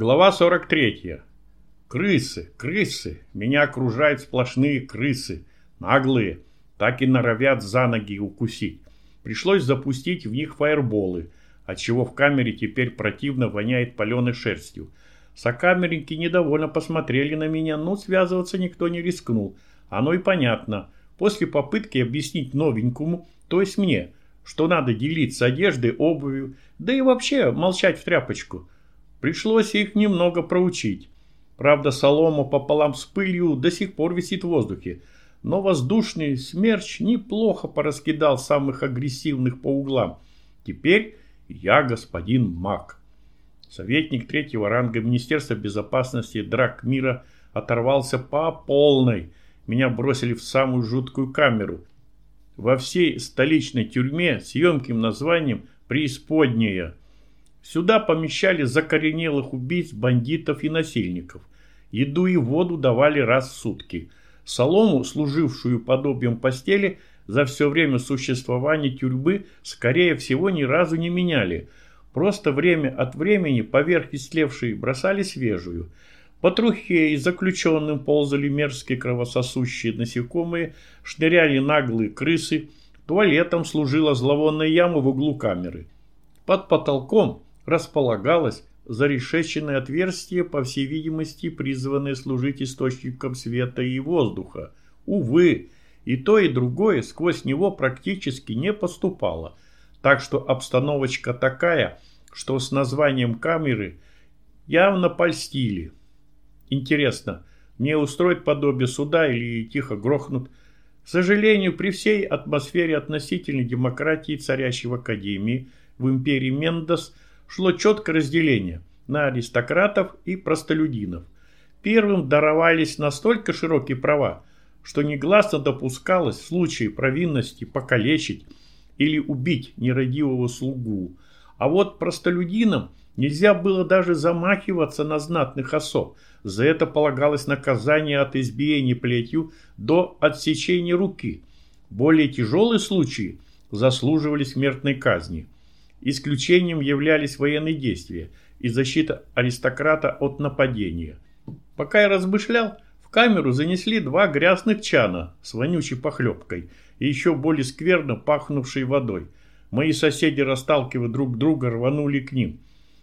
Глава 43. Крысы, крысы. Меня окружают сплошные крысы. Наглые. Так и норовят за ноги укусить. Пришлось запустить в них фаерболы, отчего в камере теперь противно воняет паленой шерстью. Сокамерники недовольно посмотрели на меня, но связываться никто не рискнул. Оно и понятно. После попытки объяснить новенькому, то есть мне, что надо делиться одеждой, обувью, да и вообще молчать в тряпочку, пришлось их немного проучить. Правда, солома пополам с пылью до сих пор висит в воздухе, но воздушный смерч неплохо пораскидал самых агрессивных по углам. Теперь я господин Мак. Советник третьего ранга Министерства безопасности Драк Мира оторвался по полной. Меня бросили в самую жуткую камеру. Во всей столичной тюрьме с емким названием «Преисподняя». Сюда помещали закоренелых убийц, бандитов и насильников. Еду и воду давали раз в сутки. Солому, служившую подобием постели, за все время существования тюрьмы, скорее всего, ни разу не меняли. Просто время от времени поверх истлевшей бросали свежую. По трухе и заключенным ползали мерзкие кровососущие насекомые, шныряли наглые крысы, туалетом служила зловонная яма в углу камеры. Под потолком располагалась зарешеченное отверстие, по всей видимости, призванное служить источником света и воздуха. Увы, и то, и другое сквозь него практически не поступало. Так что обстановочка такая, что с названием камеры явно польстили. Интересно, мне устроить подобие суда или тихо грохнут? К сожалению, при всей атмосфере относительной демократии, царящей в Академии, в империи Мендос – шло четкое разделение на аристократов и простолюдинов. Первым даровались настолько широкие права, что негласно допускалось в случае провинности покалечить или убить нерадивого слугу. А вот простолюдинам нельзя было даже замахиваться на знатных особ. За это полагалось наказание от избиения плетью до отсечения руки. Более тяжелые случаи заслуживали смертной казни. Исключением являлись военные действия и защита аристократа от нападения. Пока я размышлял, в камеру занесли два грязных чана с вонючей похлебкой и еще более скверно пахнувшей водой. Мои соседи, расталкивая друг друга, рванули к ним.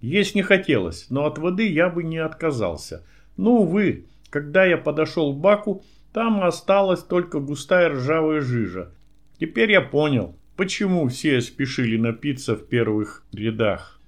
Есть не хотелось, но от воды я бы не отказался. Ну, увы, когда я подошел к баку, там осталась только густая ржавая жижа. Теперь я понял, Почему все спешили напиться в первых рядах?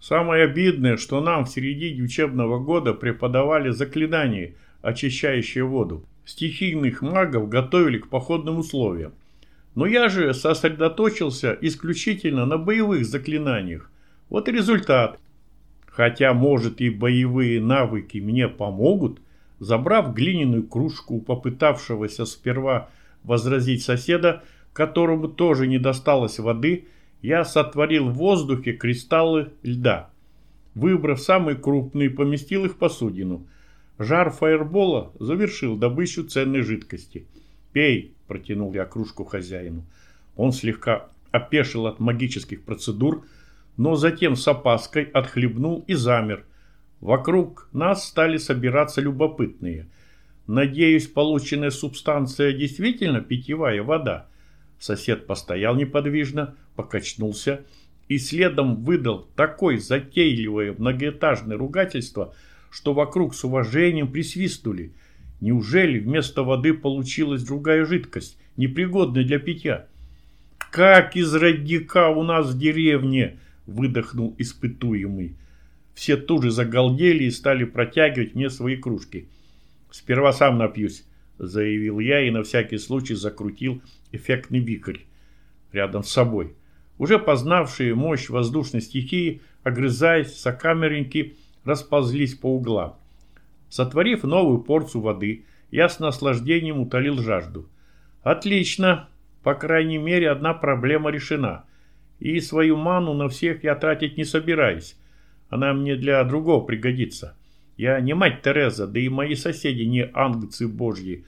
Самое обидное, что нам в середине учебного года преподавали заклинания, очищающие воду. Стихийных магов готовили к походным условиям. Но я же сосредоточился исключительно на боевых заклинаниях. Вот и результат. Хотя, может, и боевые навыки мне помогут, забрав глиняную кружку попытавшегося сперва возразить соседа, которому тоже не досталось воды, я сотворил в воздухе кристаллы льда. Выбрав самые крупные, поместил их в посудину. Жар фаербола завершил добычу ценной жидкости. «Пей», – протянул я кружку хозяину. Он слегка опешил от магических процедур, но затем с опаской отхлебнул и замер. Вокруг нас стали собираться любопытные. Надеюсь, полученная субстанция действительно питьевая вода. Сосед постоял неподвижно, покачнулся и следом выдал такое затейливое многоэтажное ругательство, что вокруг с уважением присвистнули. Неужели вместо воды получилась другая жидкость, непригодная для питья? «Как из родника у нас в деревне!» – выдохнул испытуемый. Все тут же загалдели и стали протягивать мне свои кружки. «Сперва сам напьюсь», – заявил я и на всякий случай закрутил эффектный вихрь рядом с собой. Уже познавшие мощь воздушной стихии, огрызаясь, сокамерники расползлись по углам. Сотворив новую порцию воды, я с наслаждением утолил жажду. Отлично! По крайней мере, одна проблема решена. И свою ману на всех я тратить не собираюсь. Она мне для другого пригодится. Я не мать Тереза, да и мои соседи не ангцы божьи.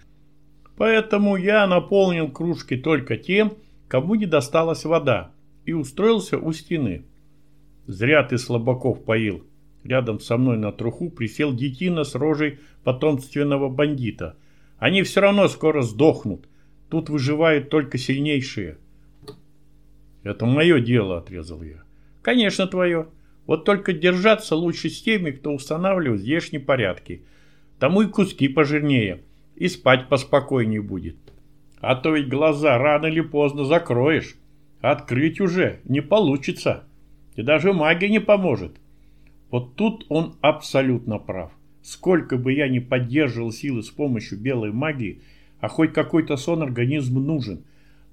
Поэтому я наполнил кружки только тем, кому не досталась вода, и устроился у стены. «Зря ты слабаков поил», — Рядом со мной на труху присел детина с рожей потомственного бандита. Они все равно скоро сдохнут. Тут выживают только сильнейшие. Это мое дело, отрезал я. Конечно, твое. Вот только держаться лучше с теми, кто устанавливает здешние порядки. Тому и куски пожирнее. И спать поспокойнее будет. А то ведь глаза рано или поздно закроешь. Открыть уже не получится. И даже магия не поможет. Вот тут он абсолютно прав. Сколько бы я ни поддерживал силы с помощью белой магии, а хоть какой-то сон организму нужен.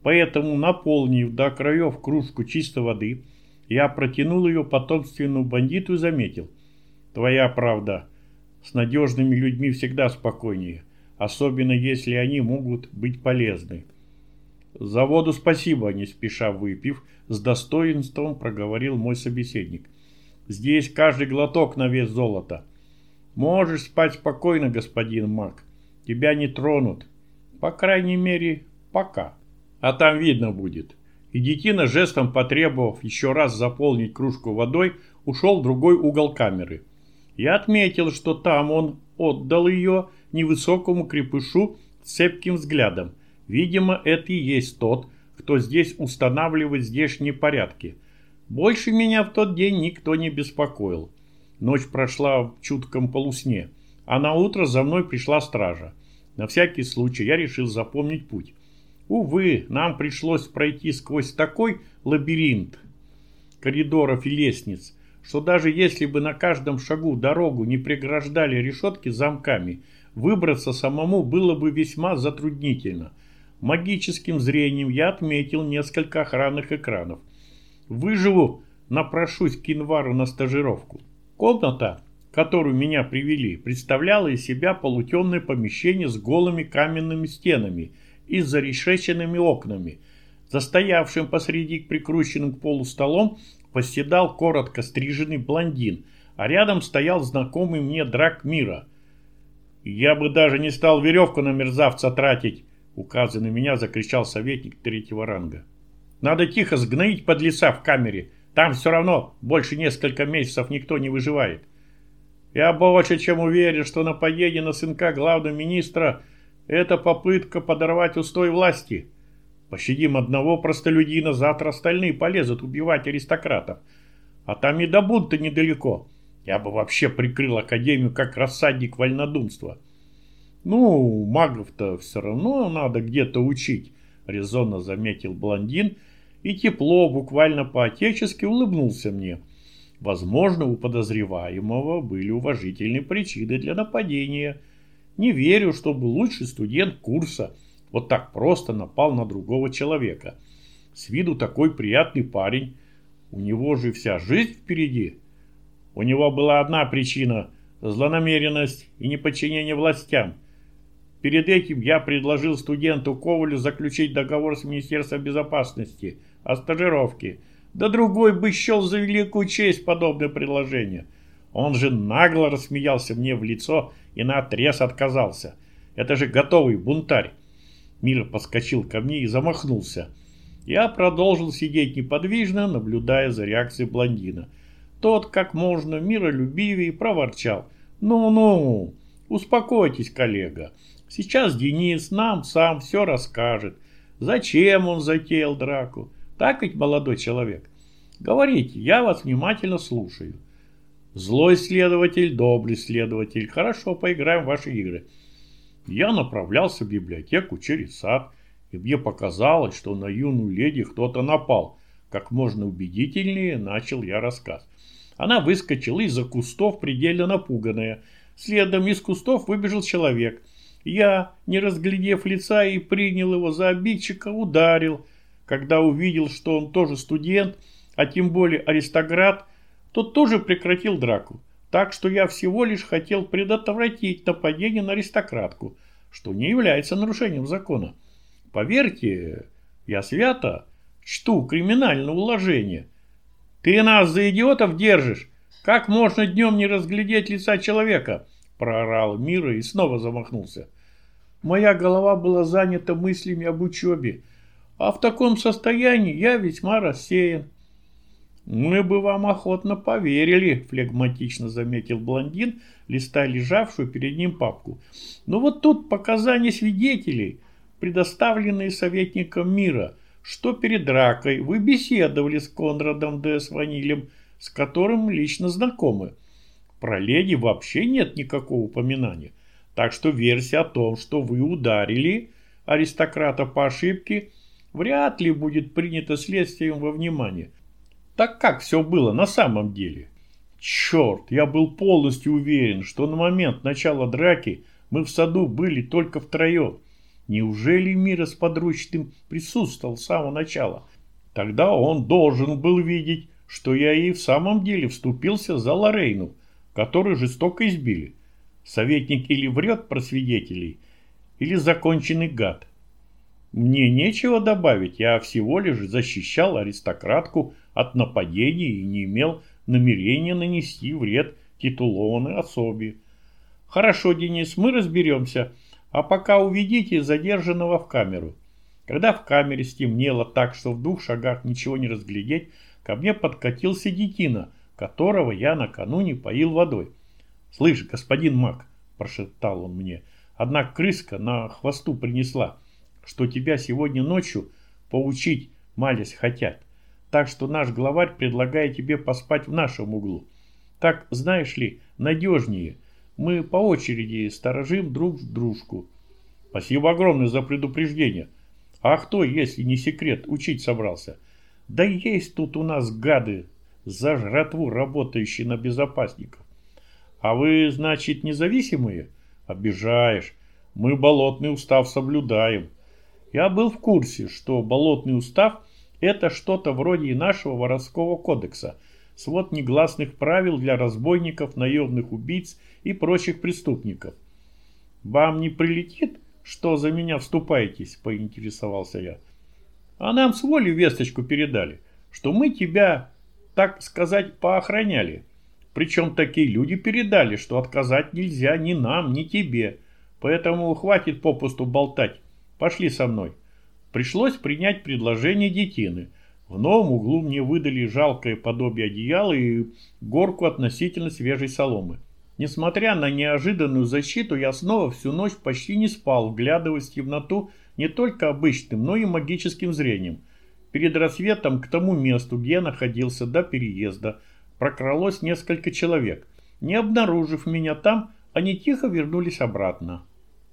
Поэтому, наполнив до краев кружку чистой воды, я протянул ее потомственному бандиту и заметил. Твоя правда. С надежными людьми всегда спокойнее, особенно если они могут быть полезны. За воду спасибо, не спеша выпив, с достоинством проговорил мой собеседник. Здесь каждый глоток на вес золота. Можешь спать спокойно, господин Мак. Тебя не тронут. По крайней мере, пока. А там видно будет. И детина, жестом потребовав еще раз заполнить кружку водой, ушел в другой угол камеры. Я отметил, что там он отдал ее невысокому крепышу цепким взглядом. Видимо, это и есть тот, кто здесь устанавливает здешние порядки. Больше меня в тот день никто не беспокоил. Ночь прошла в чутком полусне, а на утро за мной пришла стража. На всякий случай я решил запомнить путь. Увы, нам пришлось пройти сквозь такой лабиринт коридоров и лестниц, что даже если бы на каждом шагу дорогу не преграждали решетки замками, выбраться самому было бы весьма затруднительно. Магическим зрением я отметил несколько охранных экранов. Выживу, напрошусь к январу на стажировку. Комната, которую меня привели, представляла из себя полутемное помещение с голыми каменными стенами и зарешеченными окнами. Застоявшим посреди прикрученным к полу столом восседал коротко стриженный блондин, а рядом стоял знакомый мне драк мира. «Я бы даже не стал веревку на мерзавца тратить», указанный меня закричал советник третьего ранга. «Надо тихо сгноить под леса в камере, там все равно больше несколько месяцев никто не выживает. Я больше чем уверен, что нападение на сынка главного министра – это попытка подорвать устой власти. Пощадим одного простолюдина, завтра остальные полезут убивать аристократов. А там и до бунта недалеко. Я бы вообще прикрыл Академию как рассадник вольнодумства. Ну, магов-то все равно надо где-то учить, резонно заметил блондин – и тепло, буквально по-отечески улыбнулся мне. Возможно, у подозреваемого были уважительные причины для нападения. Не верю, чтобы лучший студент курса вот так просто напал на другого человека. С виду такой приятный парень. У него же вся жизнь впереди. У него была одна причина – злонамеренность и неподчинение властям – Перед этим я предложил студенту Ковалю заключить договор с Министерством безопасности о стажировке. Да другой бы счел за великую честь подобное предложение. Он же нагло рассмеялся мне в лицо и наотрез отказался. Это же готовый бунтарь. Мир подскочил ко мне и замахнулся. Я продолжил сидеть неподвижно, наблюдая за реакцией блондина. Тот, как можно миролюбивее, проворчал. «Ну-ну, успокойтесь, коллега. Сейчас Денис нам сам все расскажет. Зачем он затеял драку? Так ведь, молодой человек? Говорите, я вас внимательно слушаю. Злой следователь, добрый следователь. Хорошо, поиграем в ваши игры. Я направлялся в библиотеку через сад, и мне показалось, что на юную леди кто-то напал. Как можно убедительнее начал я рассказ. Она выскочила из-за кустов, предельно напуганная. Следом из кустов выбежал человек – я, не разглядев лица и принял его за обидчика, ударил. Когда увидел, что он тоже студент, а тем более аристократ, тот тоже прекратил драку. Так что я всего лишь хотел предотвратить нападение на аристократку, что не является нарушением закона. Поверьте, я свято чту криминальное уложение. Ты нас за идиотов держишь? Как можно днем не разглядеть лица человека? Проорал Мира и снова замахнулся. Моя голова была занята мыслями об учебе, а в таком состоянии я весьма рассеян. «Мы бы вам охотно поверили», – флегматично заметил блондин, листая лежавшую перед ним папку. «Но вот тут показания свидетелей, предоставленные советником мира, что перед дракой вы беседовали с Конрадом Д. Сванилем, с которым лично знакомы. Про леди вообще нет никакого упоминания. Так что версия о том, что вы ударили аристократа по ошибке, вряд ли будет принята следствием во внимание. Так как все было на самом деле? Черт, я был полностью уверен, что на момент начала драки мы в саду были только втроем. Неужели Мира с подручным присутствовал с самого начала? Тогда он должен был видеть, что я и в самом деле вступился за Лорейну, которую жестоко избили. Советник или врет про свидетелей, или законченный гад. Мне нечего добавить, я всего лишь защищал аристократку от нападения и не имел намерения нанести вред титулованной особе. Хорошо, Денис, мы разберемся, а пока уведите задержанного в камеру. Когда в камере стемнело так, что в двух шагах ничего не разглядеть, ко мне подкатился детина, которого я накануне поил водой. «Слышь, господин Мак», – прошептал он мне, – «одна крыска на хвосту принесла» что тебя сегодня ночью поучить малец хотят. Так что наш главарь предлагает тебе поспать в нашем углу. Так, знаешь ли, надежнее. Мы по очереди сторожим друг дружку. Спасибо огромное за предупреждение. А кто, если не секрет, учить собрался? Да есть тут у нас гады за жратву, работающие на безопасников. А вы, значит, независимые? Обижаешь. Мы болотный устав соблюдаем. Я был в курсе, что болотный устав – это что-то вроде нашего воровского кодекса, свод негласных правил для разбойников, наемных убийц и прочих преступников. «Вам не прилетит, что за меня вступаетесь?» – поинтересовался я. «А нам с волей весточку передали, что мы тебя, так сказать, поохраняли. Причем такие люди передали, что отказать нельзя ни нам, ни тебе. Поэтому хватит попусту болтать. Пошли со мной. Пришлось принять предложение детины. В новом углу мне выдали жалкое подобие одеяла и горку относительно свежей соломы. Несмотря на неожиданную защиту, я снова всю ночь почти не спал, вглядываясь в темноту не только обычным, но и магическим зрением. Перед рассветом к тому месту, где я находился до переезда, прокралось несколько человек. Не обнаружив меня там, они тихо вернулись обратно.